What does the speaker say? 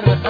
Terra.